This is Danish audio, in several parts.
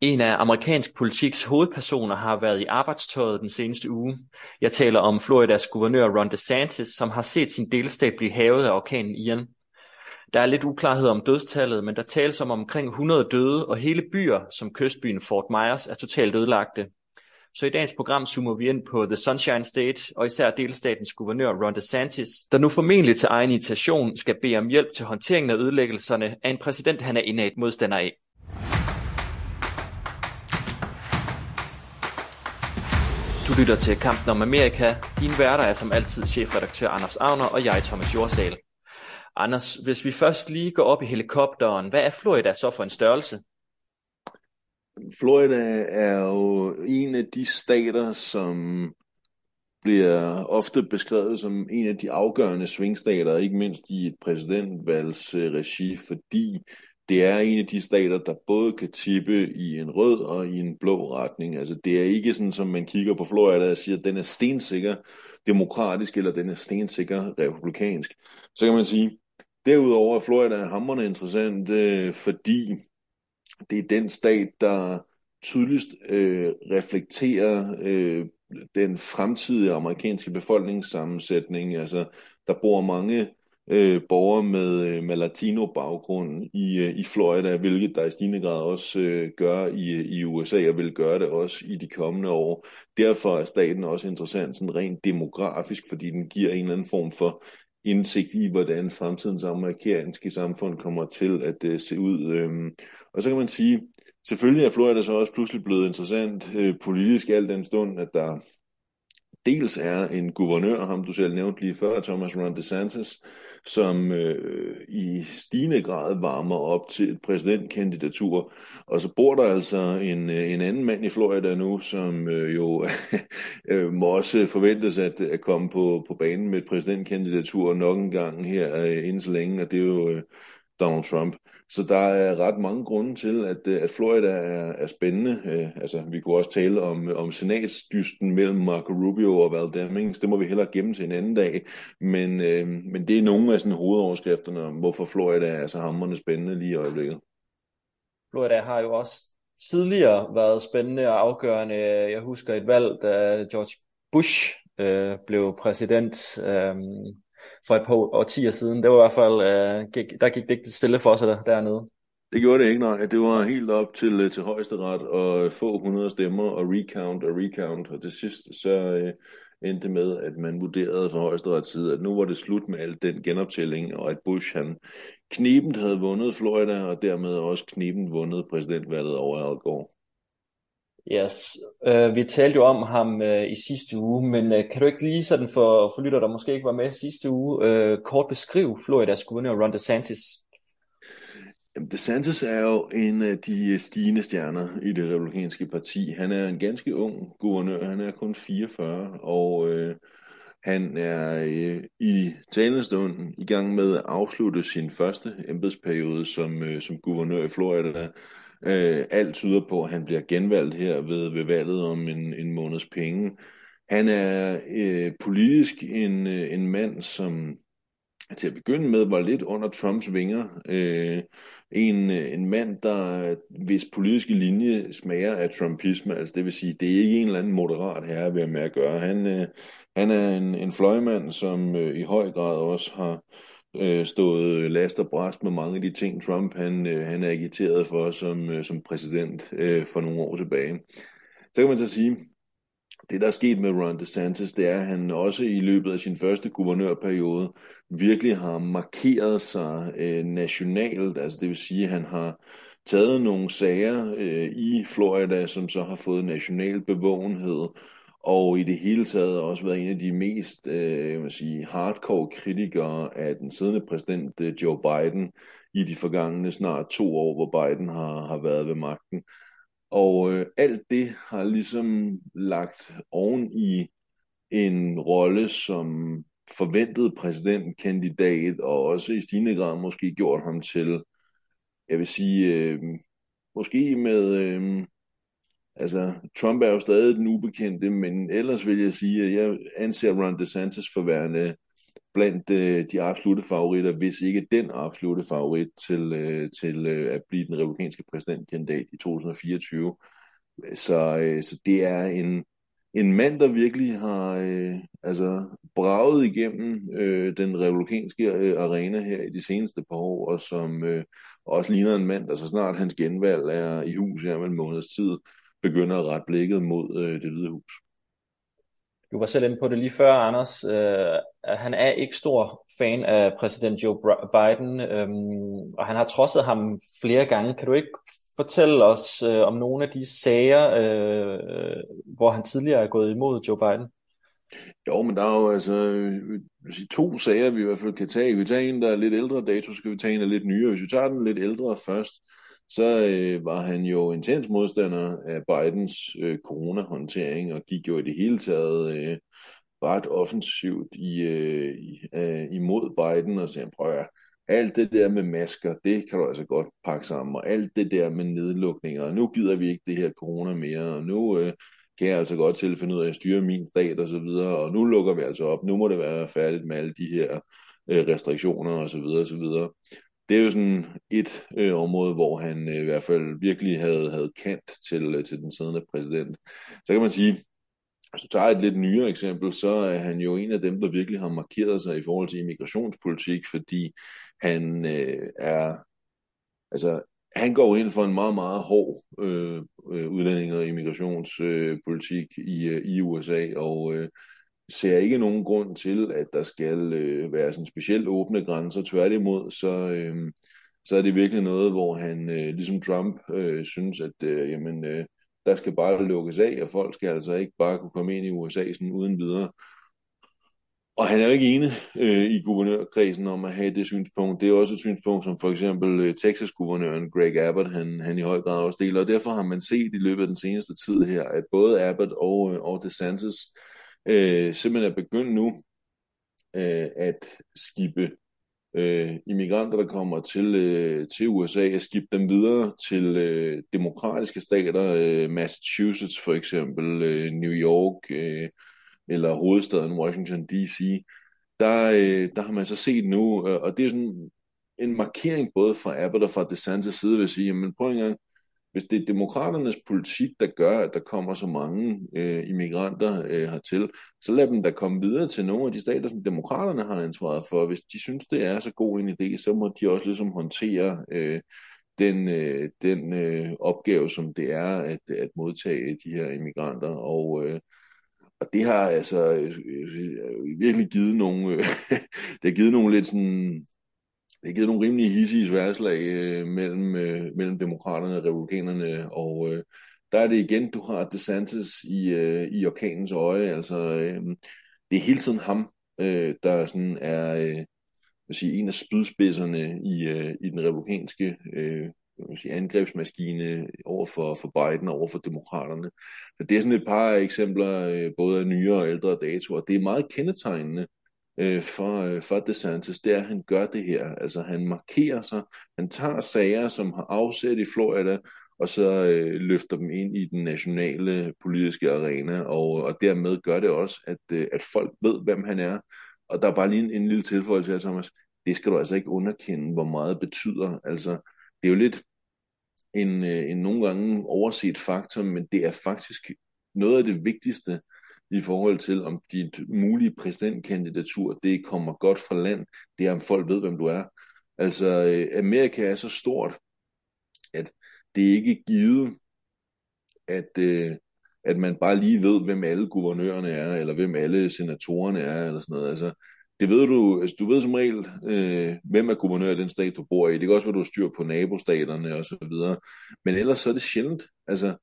En af amerikansk politiks hovedpersoner har været i arbejdstøjet den seneste uge. Jeg taler om Floridas guvernør Ron DeSantis, som har set sin delstat blive havet af orkanen Ian. Der er lidt uklarhed om dødstallet, men der tales om omkring 100 døde, og hele byer, som kystbyen Fort Myers, er totalt ødelagte. Så i dagens program zoomer vi ind på The Sunshine State, og især delstatens guvernør Ron DeSantis, der nu formentlig til egen invitation skal bede om hjælp til håndteringen af ødelæggelserne af en præsident, han er indad modstander af. Du lytter til Kampen om Amerika. Din værter er som altid chefredaktør Anders Agner og jeg, Thomas Jorsal. Anders, hvis vi først lige går op i helikopteren, hvad er Florida så for en størrelse? Florida er jo en af de stater, som bliver ofte beskrevet som en af de afgørende svingstater, ikke mindst i et præsidentvalgsregi, fordi det er en af de stater, der både kan tippe i en rød og i en blå retning. Altså det er ikke sådan, som man kigger på Florida og siger, at den er stensikker demokratisk, eller den er stensikker republikansk. Så kan man sige, derudover er Florida hammerne interessant, øh, fordi det er den stat, der tydeligst øh, reflekterer øh, den fremtidige amerikanske befolkningssammensætning. Altså, der bor mange øh, borgere med, øh, med latino-baggrund i, øh, i Florida, hvilket der i stigende grad også øh, gør i, øh, i USA, og vil gøre det også i de kommende år. Derfor er staten også interessant sådan rent demografisk, fordi den giver en eller anden form for indsigt i, hvordan fremtidens amerikanske samfund kommer til at øh, se ud. Øh. og så kan man sige, selvfølgelig er Florida så også pludselig blevet interessant øh, politisk al den stund, at der dels er en guvernør, ham du selv nævnte lige før, Thomas Ron DeSantis, som øh, i stigende grad varmer op til et præsidentkandidatur. Og så bor der altså en, øh, en anden mand i Florida nu, som øh, jo øh, må også forventes at, at komme på, på banen med et præsidentkandidatur nok en gang her øh, inden så længe, og det er jo øh, Donald Trump. Så der er ret mange grunde til, at, øh, at Florida er, er spændende. Øh, altså, vi kunne også tale om, om senatsdysten mellem Marco Rubio og Val Demings. Det må vi hellere gemme til en anden dag. Men, øh, men det er nogle af sådan hovedoverskrifterne om, hvorfor Florida er så hammerende spændende lige i øjeblikket. Florida har jo også tidligere været spændende og afgørende. Jeg husker et valg, da George Bush øh, blev præsident. Øh, for et par årtier siden. Det var i hvert fald, øh, gik, der gik det ikke stille for sig der, dernede. Det gjorde det ikke, nej. Det var helt op til, øh, til højesteret og få hundrede stemmer og recount og recount. Og til sidst så øh, endte med, at man vurderede fra højesterets side, at nu var det slut med al den genoptælling, og at Bush han knibent havde vundet Florida, og dermed også knibent vundet præsidentvalget over Al Gore. Yes, uh, vi talte jo om ham uh, i sidste uge, men uh, kan du ikke lige sådan for, for lytter, der måske ikke var med sidste uge, uh, kort beskrive Floridas guvernør Ron DeSantis? DeSantis er jo en af de stigende stjerner i det republikanske parti. Han er en ganske ung guvernør, han er kun 44, og uh, han er uh, i talestunden i gang med at afslutte sin første embedsperiode som, uh, som guvernør i Florida, Øh, alt tyder på, at han bliver genvalgt her ved, ved valget om en, en måneds penge. Han er øh, politisk en, øh, en mand, som til at begynde med var lidt under Trumps vinger. Øh, en, øh, en mand, der hvis politiske linje smager af trumpisme, altså det vil sige, det er ikke en eller anden moderat herre ved med at gøre. Han, øh, han er en, en fløjmand, som øh, i høj grad også har øh, stået øh, last og bræst med mange af de ting, Trump han, øh, han er agiteret for som, øh, som præsident øh, for nogle år tilbage. Så kan man så sige, det der er sket med Ron DeSantis, det er, at han også i løbet af sin første guvernørperiode virkelig har markeret sig øh, nationalt, altså det vil sige, at han har taget nogle sager øh, i Florida, som så har fået national bevågenhed, og i det hele taget også været en af de mest øh, jeg vil sige, hardcore kritikere af den siddende præsident øh, Joe Biden i de forgangne snart to år, hvor Biden har, har været ved magten. Og øh, alt det har ligesom lagt oven i en rolle som forventet præsidentkandidat, og også i stigende grad måske gjort ham til, jeg vil sige, øh, måske med... Øh, Altså, Trump er jo stadig den ubekendte, men ellers vil jeg sige, at jeg anser Ron DeSantis for værende blandt øh, de absolute favoritter, hvis ikke den absolute favorit til, øh, til øh, at blive den republikanske præsidentkandidat i 2024. Så, øh, så det er en, en mand, der virkelig har øh, altså braget igennem øh, den republikanske øh, arena her i de seneste par år, og som øh, også ligner en mand, der så snart hans genvalg er i hus her med en måneds tid, begynder at rette blikket mod øh, det hvide hus. Du var selv inde på det lige før, Anders. Øh, han er ikke stor fan af præsident Joe Biden, øh, og han har trodset ham flere gange. Kan du ikke fortælle os øh, om nogle af de sager, øh, hvor han tidligere er gået imod Joe Biden? Jo, men der er jo altså øh, to sager, vi i hvert fald kan tage. Vi tager en, der er lidt ældre dato, så skal vi tage en, der er lidt nyere. Hvis vi tager den lidt ældre først, så øh, var han jo intens modstander af Bidens øh, coronahåndtering, og gik jo i det hele taget øh, ret offensivt i, øh, i, øh, imod Biden, og sagde, prøv at alt det der med masker, det kan du altså godt pakke sammen, og alt det der med nedlukninger, og nu gider vi ikke det her corona mere, og nu øh, kan jeg altså godt til finde ud af at styre min stat og så videre, og nu lukker vi altså op, nu må det være færdigt med alle de her øh, restriktioner og så videre og så videre det er jo sådan et øh, område, hvor han øh, i hvert fald virkelig havde, havde kant til, øh, til den siddende præsident. Så kan man sige, hvis du tager et lidt nyere eksempel, så er han jo en af dem, der virkelig har markeret sig i forhold til immigrationspolitik, fordi han øh, er, altså, han går ind for en meget, meget hård øh, øh udlænding- og immigrationspolitik øh, i, øh, i USA, og øh, ser ikke nogen grund til, at der skal øh, være sådan specielt åbne grænser. Tværtimod, så, øh, så er det virkelig noget, hvor han, øh, ligesom Trump, øh, synes, at øh, jamen, øh, der skal bare lukkes af, og folk skal altså ikke bare kunne komme ind i USA sådan uden videre. Og han er jo ikke enig øh, i guvernørkredsen om at have det synspunkt. Det er også et synspunkt, som for eksempel øh, Texas-guvernøren Greg Abbott, han, han i høj grad også deler. Og derfor har man set i løbet af den seneste tid her, at både Abbott og, øh, og DeSantis øh, øh, simpelthen er begyndt nu øh, at skibe øh, immigranter, der kommer til, øh, til USA, at skibe dem videre til øh, demokratiske stater, øh, Massachusetts for eksempel, øh, New York øh, eller hovedstaden Washington D.C., der, øh, der har man så set nu, øh, og det er sådan en markering både fra Abbott og fra DeSantis side, vil sige, jamen prøv en gang, hvis det er demokraternes politik, der gør, at der kommer så mange øh, immigranter øh, hertil, så lad dem da komme videre til nogle af de stater, som demokraterne har ansvaret for. Hvis de synes, det er så god en idé, så må de også ligesom håndtere øh, den, øh, den øh, opgave, som det er at, at modtage de her immigranter. Og, øh, og det har altså øh, øh virkelig givet nogle, øh, det har givet nogle lidt sådan det har givet nogle rimelig hissige sværslag øh, mellem, øh, mellem demokraterne og republikanerne, og øh, der er det igen, du har DeSantis i, øh, i orkanens øje, altså øh, det er hele tiden ham, øh, der sådan er øh, vil sige, en af spydspidserne i, øh, i den republikanske øh, sige, angrebsmaskine over for, for Biden og over for demokraterne. Så det er sådan et par eksempler, øh, både af nyere og ældre datoer. Det er meget kendetegnende øh, for, øh, for DeSantis, det er, at han gør det her. Altså han markerer sig, han tager sager, som har afsæt i Florida, og så øh, løfter dem ind i den nationale politiske arena, og, og dermed gør det også, at, øh, at folk ved, hvem han er. Og der er bare lige en, en lille tilføjelse her, Thomas. Det skal du altså ikke underkende, hvor meget det betyder. Altså, det er jo lidt en, øh, en nogle gange overset faktor, men det er faktisk noget af det vigtigste, i forhold til, om dit mulige præsidentkandidatur, det kommer godt fra land, det er, om folk ved, hvem du er. Altså, øh, Amerika er så stort, at det er ikke givet, at, øh, at man bare lige ved, hvem alle guvernørerne er, eller hvem alle senatorerne er, eller sådan noget. Altså, det ved du, altså, du ved som regel, øh, hvem er guvernør i den stat, du bor i. Det kan også være, du styr på nabostaterne og så videre. Men ellers så er det sjældent. Altså,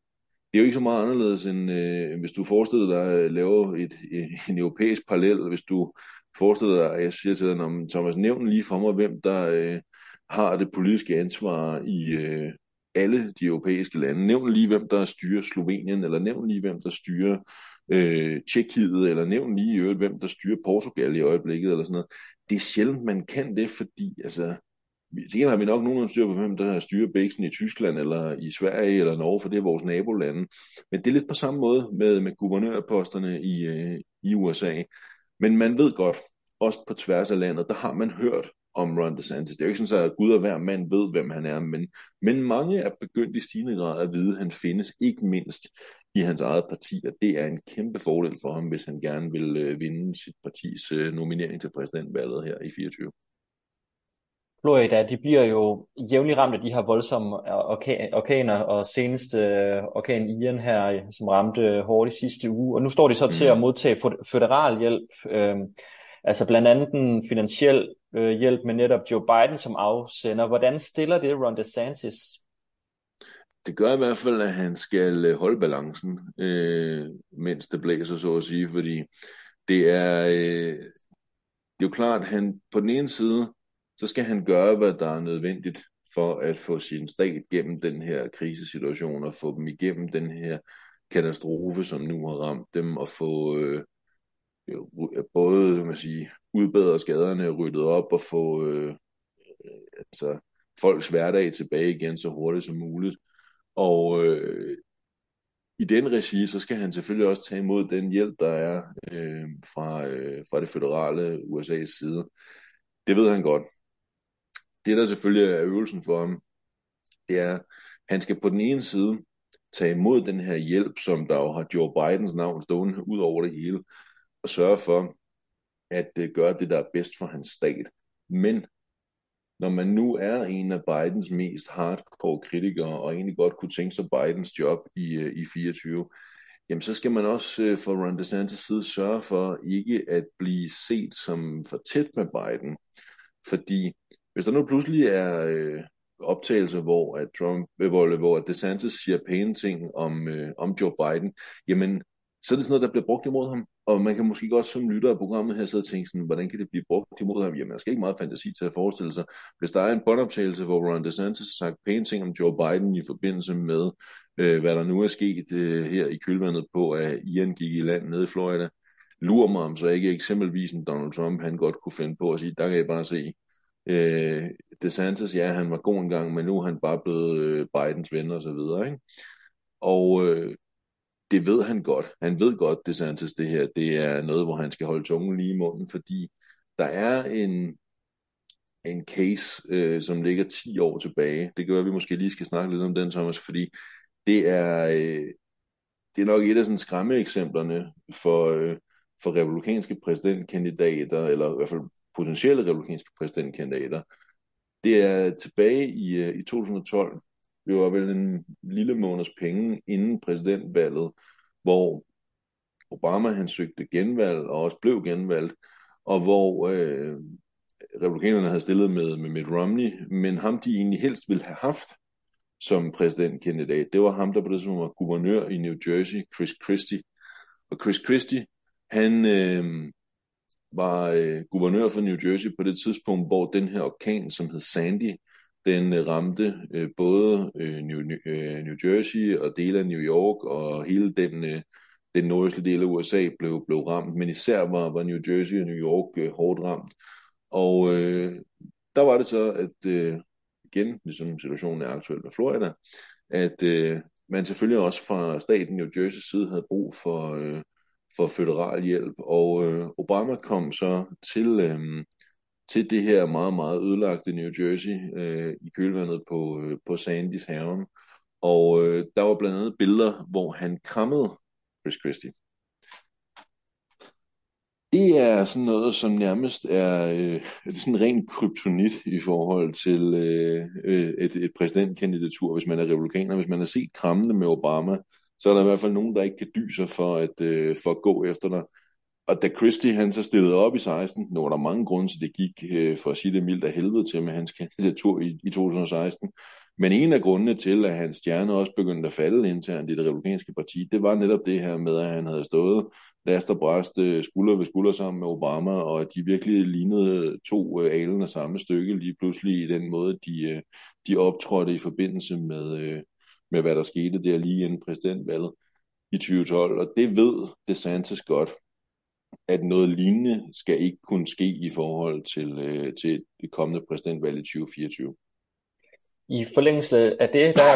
det er jo ikke så meget anderledes, end øh, hvis du forestiller dig at lave et, øh, en europæisk parallel, hvis du forestiller dig, at jeg siger til dig, om Thomas, nævn lige for mig, hvem der øh, har det politiske ansvar i øh, alle de europæiske lande. Nævn lige, hvem der styrer Slovenien, eller nævn lige, hvem der styrer øh, Tjekkiet, eller nævn lige i øvrigt, hvem der styrer Portugal i øjeblikket, eller sådan noget. Det er sjældent, man kan det, fordi altså, til har vi nok nogen styr på, hvem der styrer Bæksen i Tyskland, eller i Sverige, eller Norge, for det er vores nabolande. Men det er lidt på samme måde med, med guvernørposterne i, øh, i USA. Men man ved godt, også på tværs af landet, der har man hørt om Ron DeSantis. Det er jo ikke sådan, at Gud og hver mand ved, hvem han er, men, men mange er begyndt i stigende grad at vide, at han findes, ikke mindst i hans eget parti, og det er en kæmpe fordel for ham, hvis han gerne vil øh, vinde sit partis øh, nominering til præsidentvalget her i 24. Florida, de bliver jo jævnligt ramt af de her voldsomme orkaner, og senest øh, orkan Ian her, som ramte hårdt i sidste uge. Og nu står de så til at modtage federal hjælp, øh, altså blandt andet den finansiel øh, hjælp med netop Joe Biden som afsender. Hvordan stiller det Ron DeSantis? Det gør i hvert fald, at han skal øh, holde balancen, øh, mens det blæser, så at sige, fordi det er, øh, det er jo klart, at han på den ene side så skal han gøre, hvad der er nødvendigt for at få sin stat gennem den her krisesituation og få dem igennem den her katastrofe, som nu har ramt dem, og få øh, både man sige, udbedre skaderne, ryddet op og få øh, øh, altså, folks hverdag tilbage igen så hurtigt som muligt. Og øh, i den regi, så skal han selvfølgelig også tage imod den hjælp, der er øh, fra, øh, fra det federale USA's side. Det ved han godt det, der selvfølgelig er øvelsen for ham, det er, han skal på den ene side tage imod den her hjælp, som der jo har Joe Bidens navn stående ud over det hele, og sørge for at øh, gøre det, der er bedst for hans stat. Men når man nu er en af Bidens mest hardcore kritikere, og egentlig godt kunne tænke sig Bidens job i, øh, i 24, jamen så skal man også for fra Ron DeSantis side sørge for ikke at blive set som for tæt med Biden. Fordi hvis der nu pludselig er øh, optagelser, hvor at Trump, øh, hvor, hvor DeSantis siger pæne ting om, øh, om Joe Biden, jamen så er det sådan noget, der bliver brugt imod ham. Og man kan måske godt som lytter af programmet her sidde og tænke sådan, hvordan kan det blive brugt imod ham? Jamen, der skal ikke meget fantasi til at forestille sig. Hvis der er en båndoptagelse, hvor Ron DeSantis har sagt pæne ting om Joe Biden i forbindelse med, øh, hvad der nu er sket øh, her i kølvandet på, at Ian gik i land nede i Florida, lurer mig om så ikke eksempelvis en Donald Trump, han godt kunne finde på at sige, der kan jeg bare se, Øh, DeSantis, ja, han var god en gang, men nu er han bare blevet øh, Bidens ven og så videre, ikke? Og øh, det ved han godt. Han ved godt, DeSantis, det her, det er noget, hvor han skal holde tungen lige i munden, fordi der er en, en case, øh, som ligger 10 år tilbage. Det gør, at vi måske lige skal snakke lidt om den, Thomas, fordi det er, øh, det er nok et af sådan skræmme eksemplerne for, øh, for republikanske præsidentkandidater, eller i hvert fald potentielle republikanske præsidentkandidater. Det er tilbage i, øh, i 2012. Det var vel en lille måneds penge inden præsidentvalget, hvor Obama han søgte genvalg og også blev genvalgt, og hvor øh, republikanerne havde stillet med, med Mitt Romney, men ham de egentlig helst ville have haft som præsidentkandidat, det var ham, der på det som var guvernør i New Jersey, Chris Christie. Og Chris Christie, han, øh, var øh, guvernør for New Jersey på det tidspunkt, hvor den her orkan, som hed Sandy, den øh, ramte øh, både øh, New, øh, New Jersey og dele af New York, og hele den, øh, den nordøstlige del af USA blev, blev ramt, men især var, var New Jersey og New York øh, hårdt ramt. Og øh, der var det så, at øh, igen, ligesom situationen er aktuel med Florida, at øh, man selvfølgelig også fra staten New Jersey side havde brug for, øh, for federal hjælp, og øh, Obama kom så til, øh, til det her meget, meget ødelagte New Jersey øh, i kølvandet på, øh, på Sandys haven, og øh, der var blandt andet billeder, hvor han krammede Chris Christie. Det er sådan noget, som nærmest er, øh, er sådan ren kryptonit i forhold til øh, øh, et, et præsidentkandidatur, hvis man er republikaner. Hvis man har set krammende med Obama, så er der i hvert fald nogen, der ikke kan dyse for at, øh, for at gå efter dig. Og da Christie han så stillede op i 16, nu var der mange grunde til, det gik, øh, for at sige det mildt af helvede til med hans kandidatur i, i 2016. Men en af grundene til, at hans stjerne også begyndte at falde internt i det republikanske parti, det var netop det her med, at han havde stået last og bræst øh, skulder ved skulder sammen med Obama, og at de virkelig lignede to øh, alen af samme stykke lige pludselig i den måde, de, øh, de optrådte i forbindelse med, med hvad der skete der lige inden præsidentvalget i 2012. Og det ved DeSantis godt, at noget lignende skal ikke kunne ske i forhold til, øh, til det kommende præsidentvalg i 2024. I forlængelse af det, der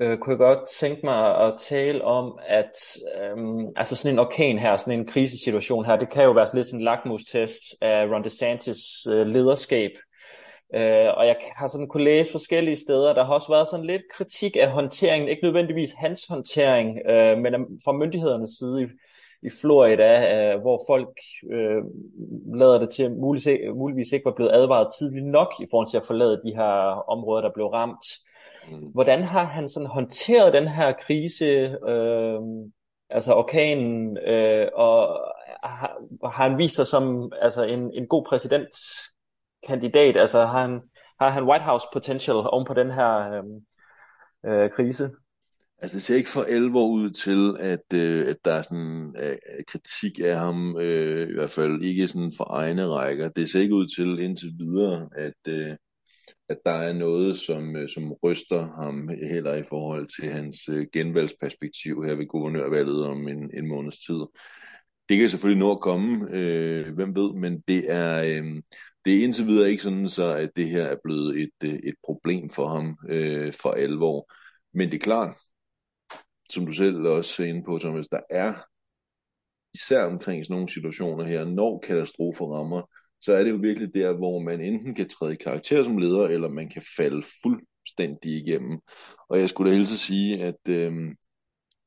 øh, kunne jeg godt tænke mig at tale om, at øhm, altså sådan en orkan her, sådan en krisesituation her, det kan jo være sådan lidt sådan en lakmustest af Ron DeSantis øh, lederskab. Øh, og jeg har sådan kunne læse forskellige steder, der har også været sådan lidt kritik af håndteringen, ikke nødvendigvis hans håndtering, øh, men fra myndighedernes side i, i Florida, øh, hvor folk øh, lader det til, muligvis, muligvis ikke var blevet advaret tidligt nok i forhold til at forlade de her områder, der blev ramt. Mm. Hvordan har han sådan håndteret den her krise, øh, altså orkanen, øh, og har, har han vist sig som altså en, en god kandidat? Altså har han, har han White House potential oven på den her øh, øh, krise? Altså det ser ikke for alvor ud til, at, øh, at der er sådan øh, kritik af ham, øh, i hvert fald ikke sådan for egne rækker. Det ser ikke ud til indtil videre, at, øh, at der er noget, som, øh, som ryster ham heller i forhold til hans øh, genvalgsperspektiv her ved guvernørvalget om en, en måneds tid. Det kan selvfølgelig nå at komme, øh, hvem ved, men det er, øh, det er indtil videre ikke sådan, så at det her er blevet et, øh, et problem for ham øh, for alvor. Men det er klart, som du selv også er inde på, Thomas, der er især omkring sådan nogle situationer her, når katastrofer rammer, så er det jo virkelig der, hvor man enten kan træde i karakter som leder, eller man kan falde fuldstændig igennem. Og jeg skulle da helst sige, at øh,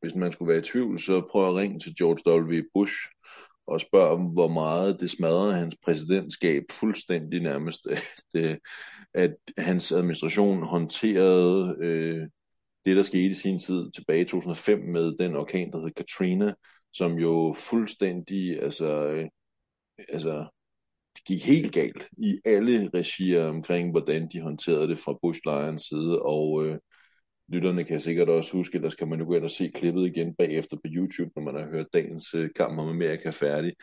hvis man skulle være i tvivl, så prøv at ringe til George W. Bush og spørger om, hvor meget det smadrede hans præsidentskab fuldstændig nærmest, at, øh, at hans administration håndterede øh, det, der skete i sin tid tilbage i 2005 med den orkan, der hed Katrina, som jo fuldstændig, altså, øh, altså det gik helt galt i alle regier omkring, hvordan de håndterede det fra Bush-lejrens side, og øh, lytterne kan sikkert også huske, eller skal man nu gå ind og se klippet igen bagefter på YouTube, når man har hørt dagens øh, kamp om Amerika færdig,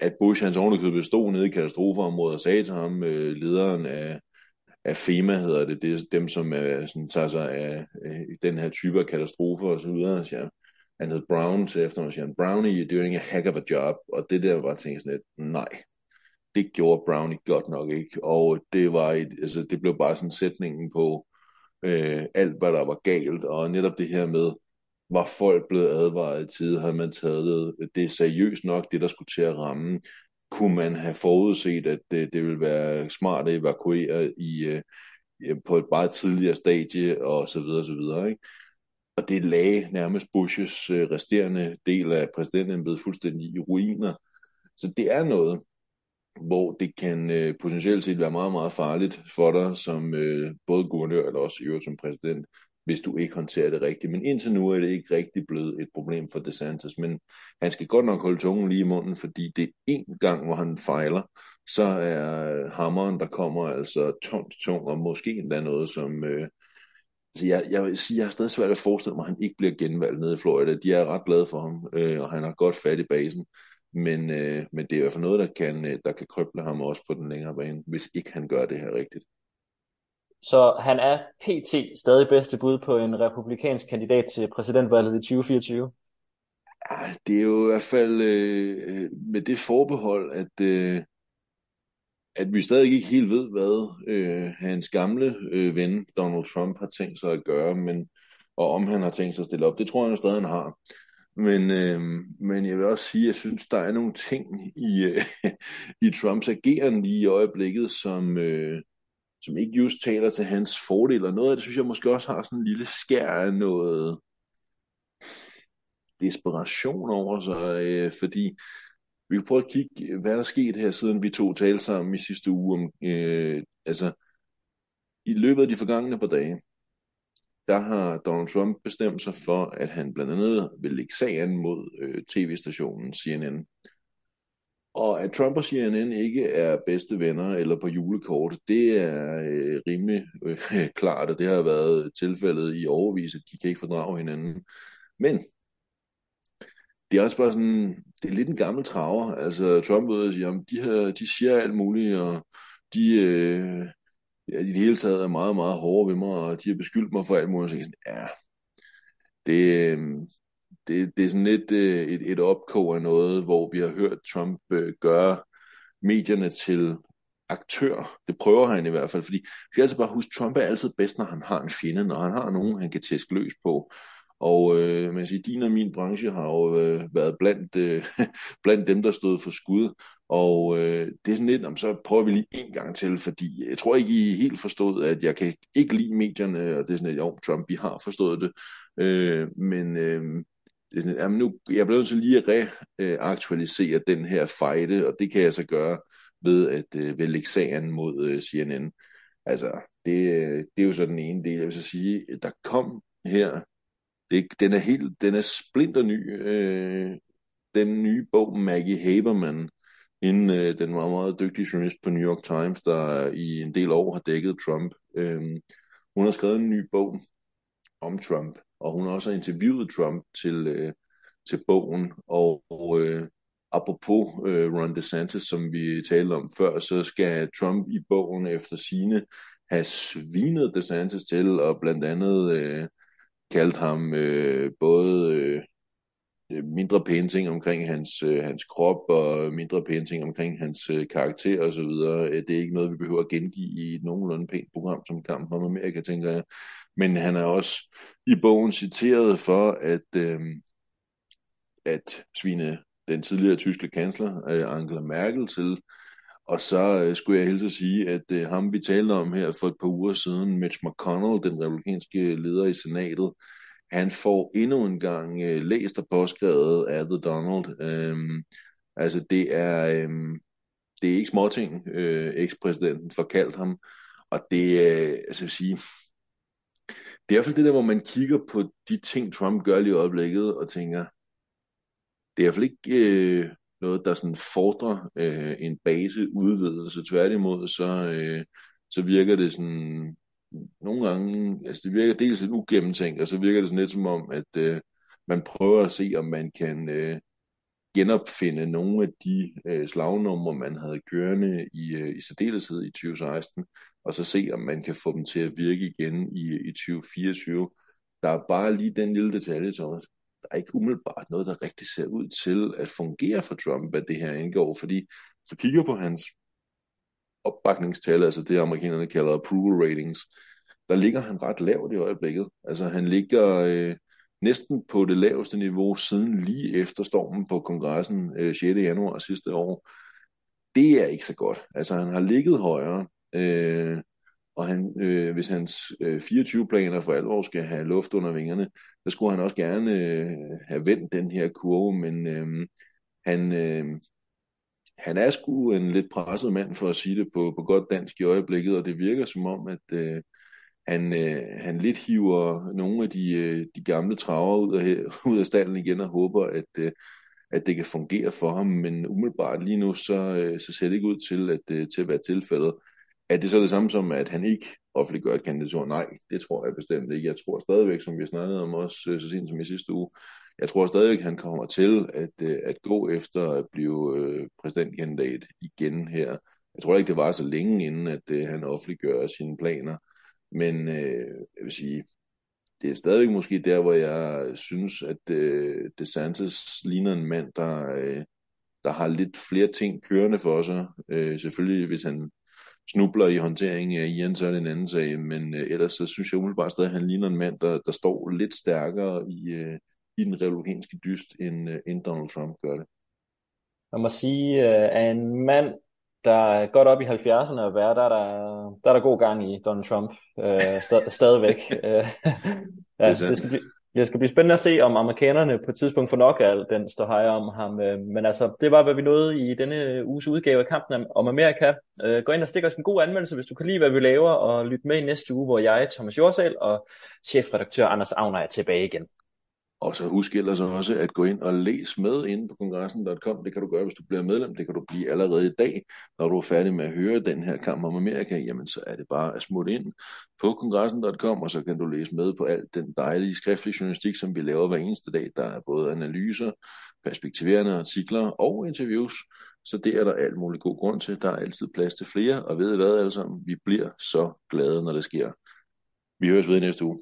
at Bush, hans ovenikøbet, stod nede i katastrofeområdet og sagde til ham, øh, lederen af, af FEMA hedder det, det er dem, som er, sådan, tager sig af øh, den her type af katastrofer og så videre, siger, han hed Brown til efterhånden, siger han, Brownie, you're doing a heck of a job, og det der var tænkt sådan lidt, nej, det gjorde Brownie godt nok ikke, og det var et, altså, det blev bare sådan sætningen på øh, alt, hvad der var galt, og netop det her med, var folk blevet advaret i tide, havde man taget det, det er seriøst nok, det der skulle til at ramme, kunne man have forudset, at det, det ville være smart at evakuere i, øh, på et meget tidligere stadie, og så videre, og så videre, ikke? Og det lagde nærmest Bushes øh, resterende del af præsidentembedet fuldstændig i ruiner. Så det er noget, hvor det kan øh, potentielt set være meget, meget farligt for dig som øh, både guvernør eller også i som præsident, hvis du ikke håndterer det rigtigt. Men indtil nu er det ikke rigtig blevet et problem for DeSantis, men han skal godt nok holde tungen lige i munden, fordi det er en gang, hvor han fejler, så er hammeren, der kommer altså tungt tung, og måske endda noget, som... Øh, altså jeg, jeg vil sige, jeg har stadig svært at forestille mig, at han ikke bliver genvalgt nede i Florida. De er ret glade for ham, øh, og han har godt fat i basen. Men, øh, men det er i hvert fald noget, der kan, øh, der kan krøble ham også på den længere bane, hvis ikke han gør det her rigtigt. Så han er pt. stadig bedste bud på en republikansk kandidat til præsidentvalget i 2024? Ja, det er jo i hvert fald øh, med det forbehold, at, øh, at vi stadig ikke helt ved, hvad øh, hans gamle øh, ven Donald Trump har tænkt sig at gøre, men, og om han har tænkt sig at stille op. Det tror jeg jo stadig, han har. Men, øh, men jeg vil også sige, at jeg synes, der er nogle ting i, øh, i Trumps ageren lige i øjeblikket, som, øh, som ikke just taler til hans fordel, og noget af det synes jeg måske også har sådan en lille skær af noget desperation over sig, øh, fordi vi kan prøve at kigge, hvad der er sket her, siden vi to talte sammen i sidste uge om, øh, altså, i løbet af de forgangne par dage, der har Donald Trump bestemt sig for, at han blandt andet vil lægge sagen mod øh, tv-stationen CNN. Og at Trump og CNN ikke er bedste venner eller på julekort, det er øh, rimelig øh, klart, og det har været tilfældet i overvis, at de kan ikke fordrage hinanden. Men det er også bare sådan, det er lidt en gammel traver. Altså Trump ved at sige, de, her, de siger alt muligt, og de, øh, ja, i det hele taget er meget, meget hårde ved mig, og de har beskyldt mig for alt muligt. Så jeg sådan, ja, det, øhm, det, det er sådan lidt øh, et, et opkog af noget, hvor vi har hørt Trump øh, gøre medierne til aktør. Det prøver han i hvert fald, fordi vi skal altid bare huske, Trump er altid bedst, når han har en fjende, når han har nogen, han kan tæske løs på. Og øh, man siger, din og min branche har jo øh, været blandt, øh, blandt dem, der stod for skud. Og øh, det er sådan lidt, om så prøver vi lige en gang til, fordi jeg tror ikke, I helt forstået, at jeg kan ikke lide medierne, og det er sådan lidt, jo, Trump, vi har forstået det. Øh, men øh, det er sådan, jamen nu, jeg bliver nødt til lige at reaktualisere den her fejde, og det kan jeg så gøre ved at øh, vælge sagen mod øh, CNN. Altså, det, øh, det er jo så den ene del. Jeg vil så sige, der kom her det, den er helt, den er splinter ny. Øh, den nye bog, Maggie Haberman, hende, øh, den var meget dygtige journalist på New York Times, der i en del år har dækket Trump. Øh, hun har skrevet en ny bog om Trump, og hun har også interviewet Trump til, øh, til bogen, og, og øh, apropos øh, Ron DeSantis, som vi talte om før, så skal Trump i bogen efter sine have svinet DeSantis til, og blandt andet øh, kaldt ham øh, både øh, Øh, mindre pæne ting omkring hans, øh, hans krop, og mindre pæne ting omkring hans øh, karakter og så videre. Øh, det er ikke noget, vi behøver at gengive i et nogenlunde pænt program som Kampen om Amerika, tænker jeg. Men han er også i bogen citeret for, at, øh, at svine den tidligere tyske kansler, øh, Angela Merkel, til og så øh, skulle jeg helst sige, at øh, ham vi talte om her for et par uger siden, Mitch McConnell, den republikanske leder i senatet, han får endnu en gang øh, læst og påskrevet af The Donald. Øhm, altså det er, øhm, det er ikke småting, øh, ekspræsidenten forkaldt ham, og det er, øh, altså jeg vil sige, det er i hvert fald det der, hvor man kigger på de ting, Trump gør lige i øjeblikket, og tænker, det er i hvert fald ikke øh, noget, der sådan fordrer øh, en base udvidelse. Tværtimod, så, øh, så virker det sådan nogle gange, altså det virker dels lidt ugennemtænkt, og så virker det sådan lidt som om, at øh, man prøver at se, om man kan øh, genopfinde nogle af de øh, slagnumre, man havde kørende i, øh, i særdeleshed i 2016, og så se, om man kan få dem til at virke igen i, i 2024. Der er bare lige den lille detalje, Thomas der er ikke umiddelbart noget, der rigtig ser ud til at fungere for Trump, hvad det her indgår, fordi så kigger på hans opbakningstal, altså det amerikanerne kalder approval ratings, der ligger han ret lavt i øjeblikket. Altså han ligger øh, næsten på det laveste niveau siden lige efter stormen på kongressen øh, 6. januar sidste år. Det er ikke så godt. Altså han har ligget højere, øh, og han, øh, hvis hans øh, 24-planer for alvor skal have luft under vingerne, så skulle han også gerne øh, have vendt den her kurve, men øh, han, øh, han er sgu en lidt presset mand, for at sige det på, på godt dansk i øjeblikket, og det virker som om, at øh, han, øh, han lidt hiver nogle af de, øh, de gamle traver ud af, ud af stallen igen og håber, at, øh, at det kan fungere for ham, men umiddelbart lige nu, så, øh, så ser det ikke ud til at, øh, til at være tilfældet. Er det så det samme som, at han ikke offentliggør et kandidatur? Nej, det tror jeg bestemt ikke. Jeg tror stadigvæk, som vi snakkede om også øh, så sent som i sidste uge, jeg tror stadigvæk, han kommer til at, øh, at gå efter at blive øh, præsidentkandidat igen her. Jeg tror ikke, det var så længe inden, at øh, han offentliggør sine planer. Men øh, jeg vil sige, det er stadigvæk måske der, hvor jeg synes, at øh, DeSantis ligner en mand, der, øh, der har lidt flere ting kørende for sig. Øh, selvfølgelig, hvis han snubler i håndteringen af Ian, så er det en anden sag, men øh, ellers så synes jeg umiddelbart stadig, at han ligner en mand, der, der står lidt stærkere i, øh, i den republikanske dyst, end, øh, end Donald Trump gør det. Man må sige, øh, at en mand, der er godt op i 70'erne at være, der er der, der, er der god gang i Donald Trump øh, stad, stadigvæk. Øh, ja, det, det skal blive, det skal blive spændende at se, om amerikanerne på et tidspunkt får nok af den står hej om ham. Men altså, det var, hvad vi nåede i denne uges udgave af kampen om Amerika. Gå ind og stik os en god anmeldelse, hvis du kan lide, hvad vi laver, og lyt med i næste uge, hvor jeg, Thomas Jorsal og chefredaktør Anders Agner er tilbage igen. Og så husk ellers også at gå ind og læs med inde på kongressen.com. Det kan du gøre, hvis du bliver medlem. Det kan du blive allerede i dag. Når du er færdig med at høre den her kamp om Amerika, jamen så er det bare at smutte ind på kongressen.com, og så kan du læse med på alt den dejlige skriftlige journalistik, som vi laver hver eneste dag. Der er både analyser, perspektiverende artikler og interviews. Så det er der alt muligt god grund til. Der er altid plads til flere, og ved I hvad alle sammen? Vi bliver så glade, når det sker. Vi høres ved næste uge.